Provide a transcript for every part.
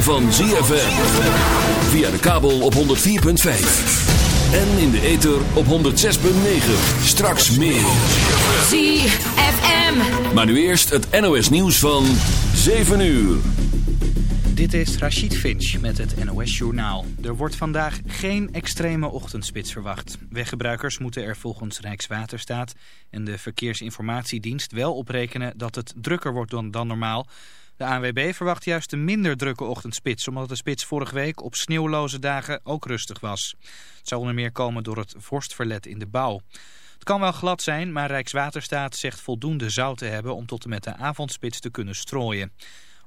ritme van ZFM. Via de kabel op 104.5. En in de ether op 106.9. Straks meer. ZFM. Maar nu eerst het NOS nieuws van 7 uur. Dit is Rachid Finch met het NOS Journaal. Er wordt vandaag geen extreme ochtendspits verwacht. Weggebruikers moeten er volgens Rijkswaterstaat en de Verkeersinformatiedienst wel oprekenen dat het drukker wordt dan, dan normaal... De ANWB verwacht juist een minder drukke ochtendspits... omdat de spits vorige week op sneeuwloze dagen ook rustig was. Het zou onder meer komen door het vorstverlet in de bouw. Het kan wel glad zijn, maar Rijkswaterstaat zegt voldoende zout te hebben... om tot en met de avondspits te kunnen strooien.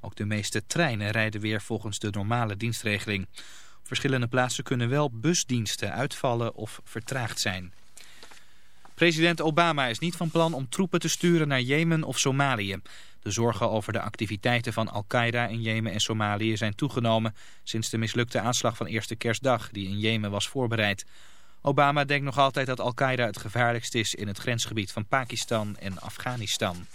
Ook de meeste treinen rijden weer volgens de normale dienstregeling. Op verschillende plaatsen kunnen wel busdiensten uitvallen of vertraagd zijn. President Obama is niet van plan om troepen te sturen naar Jemen of Somalië. De zorgen over de activiteiten van Al-Qaeda in Jemen en Somalië zijn toegenomen sinds de mislukte aanslag van eerste kerstdag die in Jemen was voorbereid. Obama denkt nog altijd dat Al-Qaeda het gevaarlijkst is in het grensgebied van Pakistan en Afghanistan.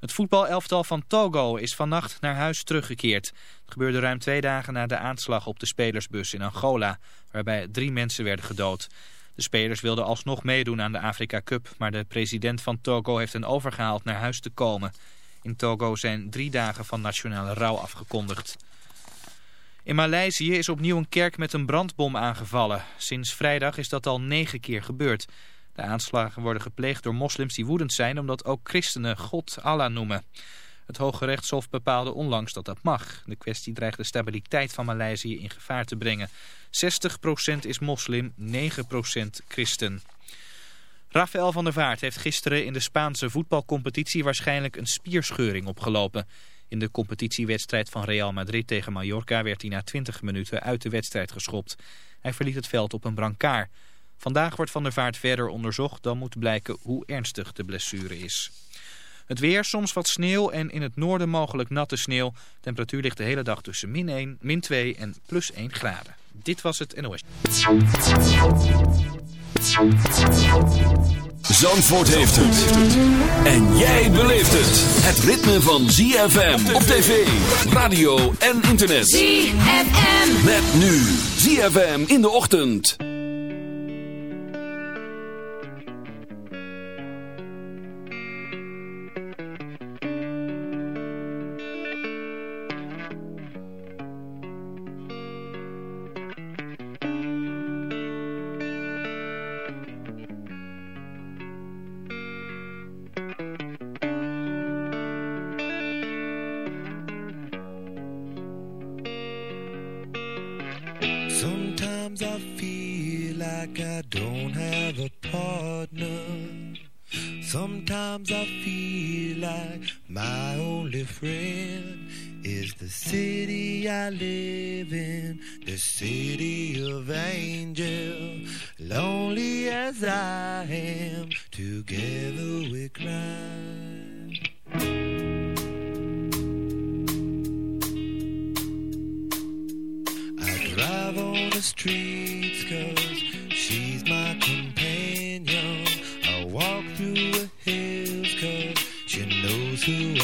Het voetbalelftal van Togo is vannacht naar huis teruggekeerd. Het gebeurde ruim twee dagen na de aanslag op de spelersbus in Angola, waarbij drie mensen werden gedood. De spelers wilden alsnog meedoen aan de Afrika Cup, maar de president van Togo heeft hen overgehaald naar huis te komen. In Togo zijn drie dagen van nationale rouw afgekondigd. In Maleisië is opnieuw een kerk met een brandbom aangevallen. Sinds vrijdag is dat al negen keer gebeurd. De aanslagen worden gepleegd door moslims die woedend zijn omdat ook christenen God Allah noemen. Het Hoge Rechtshof bepaalde onlangs dat dat mag. De kwestie dreigt de stabiliteit van Maleisië in gevaar te brengen. 60% is moslim, 9% christen. Rafael van der Vaart heeft gisteren in de Spaanse voetbalcompetitie waarschijnlijk een spierscheuring opgelopen. In de competitiewedstrijd van Real Madrid tegen Mallorca werd hij na 20 minuten uit de wedstrijd geschopt. Hij verliet het veld op een brancard. Vandaag wordt Van der Vaart verder onderzocht, dan moet blijken hoe ernstig de blessure is. Het weer, soms wat sneeuw en in het noorden mogelijk natte sneeuw. Temperatuur ligt de hele dag tussen min 1, min 2 en plus 1 graden. Dit was het NOS. Zandvoort heeft het. En jij beleeft het. Het ritme van ZFM op tv, radio en internet. ZFM. Met nu ZFM in de ochtend. Live in, the city of angel. Lonely as I am, together we cry. I drive on the streets cause she's my companion. I walk through the hills cause she knows who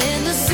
in the sea.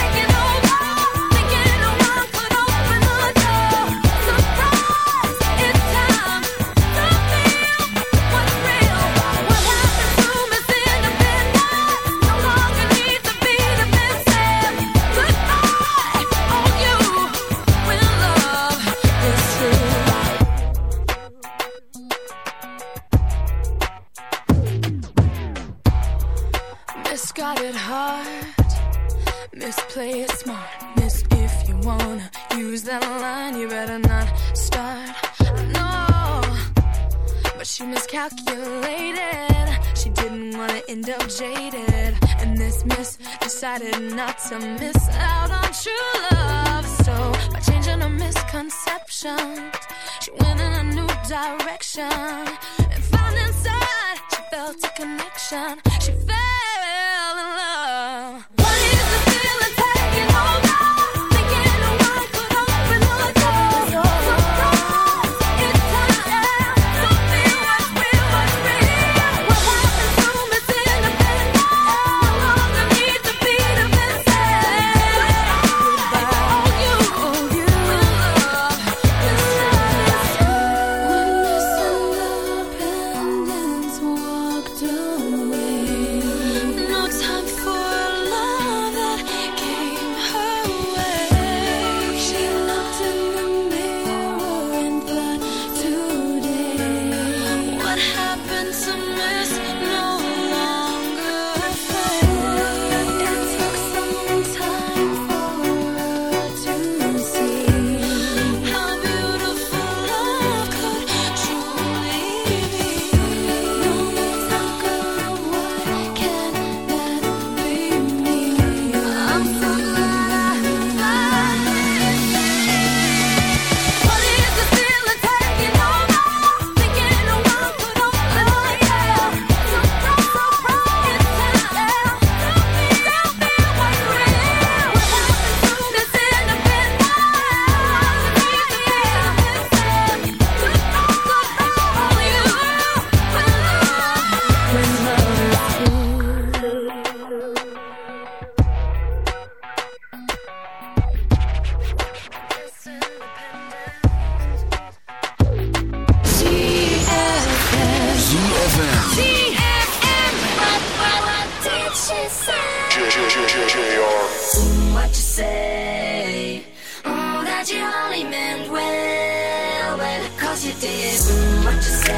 decided not to miss out on true love. So by changing her misconceptions, she went in a new direction. And found inside, she felt a connection. She fell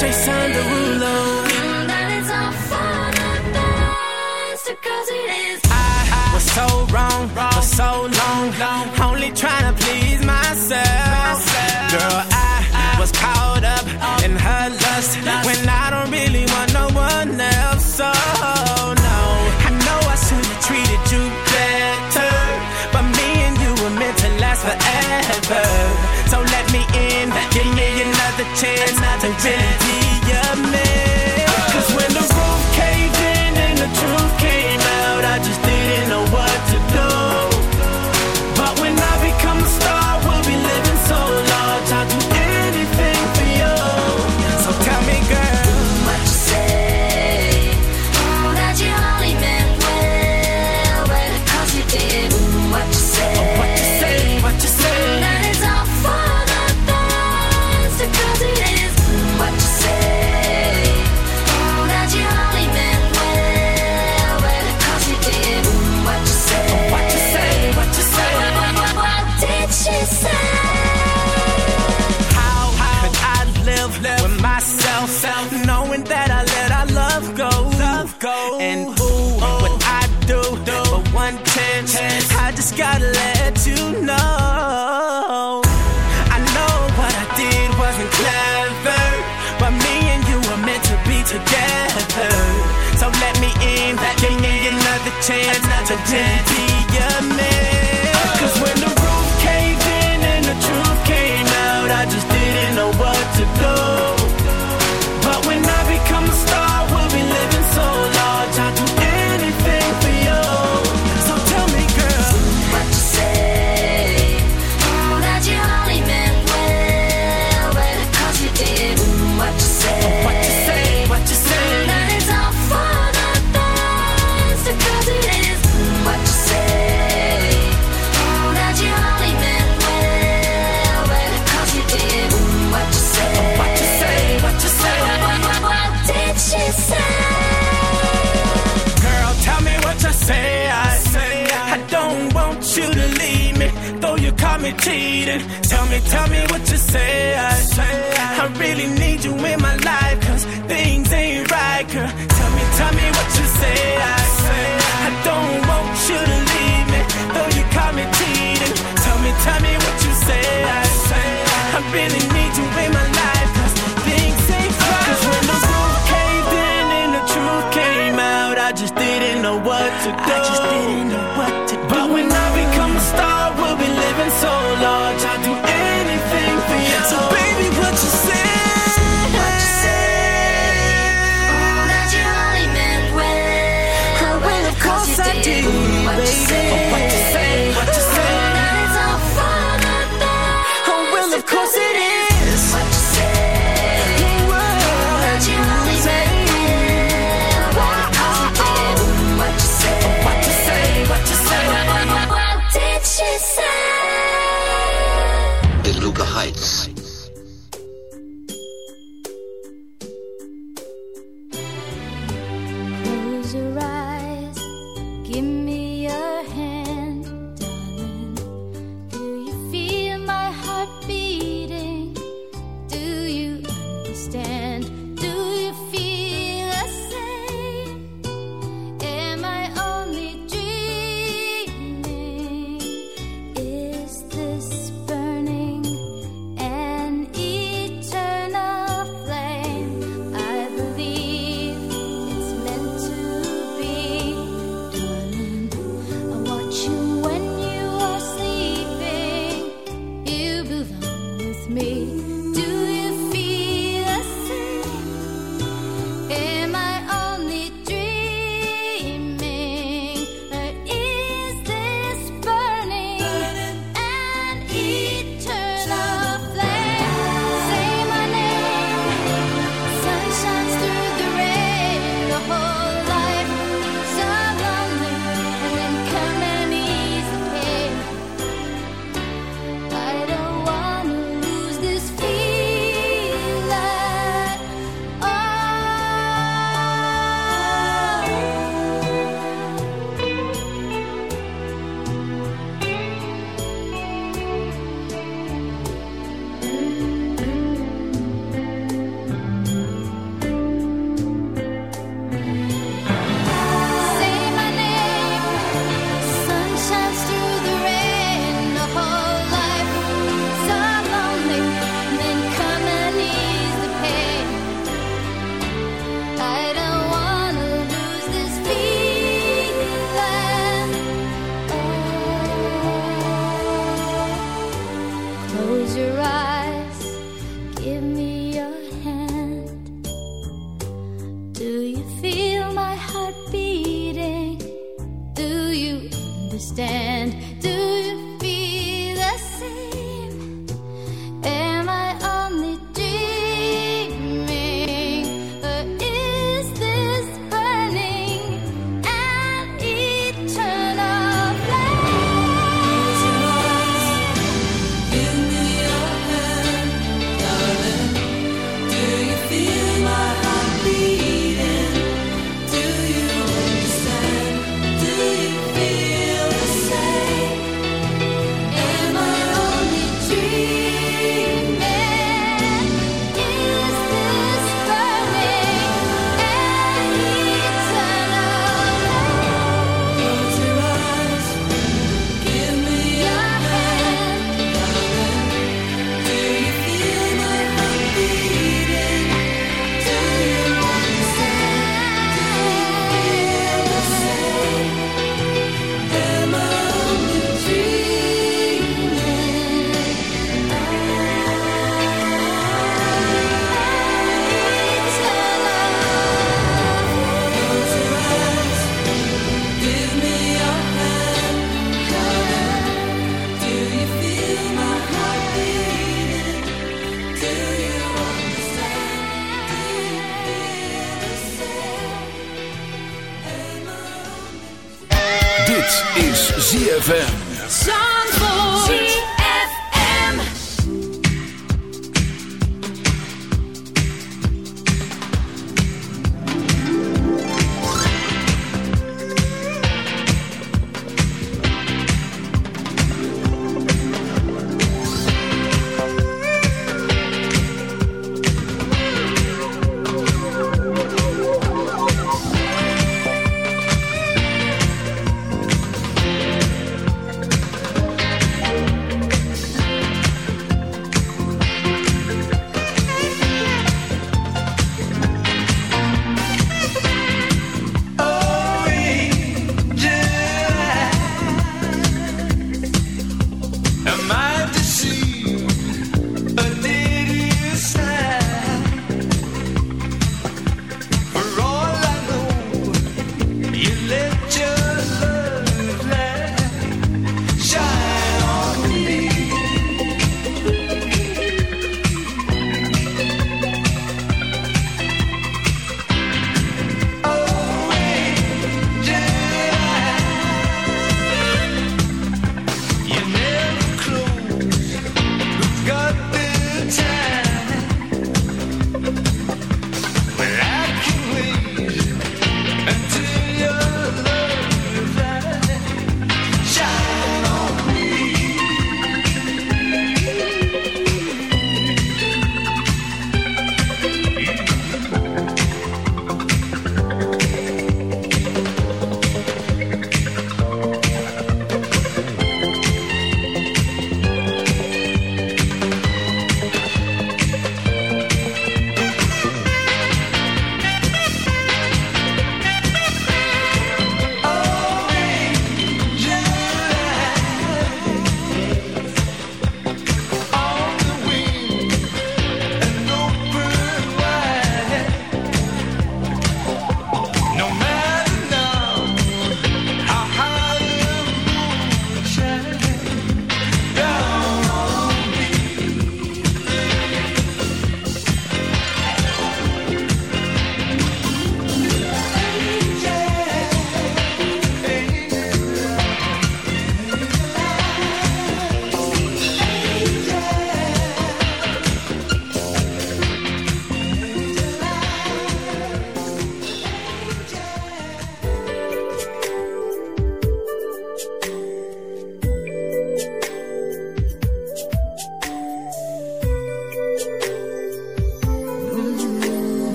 Jason Derulo. Mm, that it's all for nothing, because it is. I was so wrong for so long, only trying to please myself. Girl, I was caught up in her lust when I don't really want no one else. So no, I know I should have treated you better, but me and you were meant to last forever. Another chance stand. Understand? Do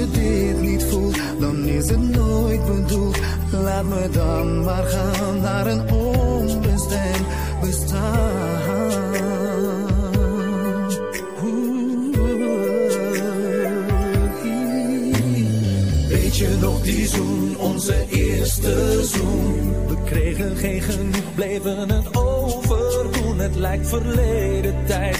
je dit niet voelt, dan is het nooit bedoeld. Laat me dan maar gaan naar een onbestemd bestaan. Weet je nog die zoen, onze eerste zoen? We kregen geen genoeg, bleven het overdoen. Het lijkt verleden tijd,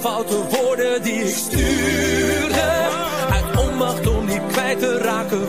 Foute woorden die ik stuurde. Uit onmacht om niet kwijt te raken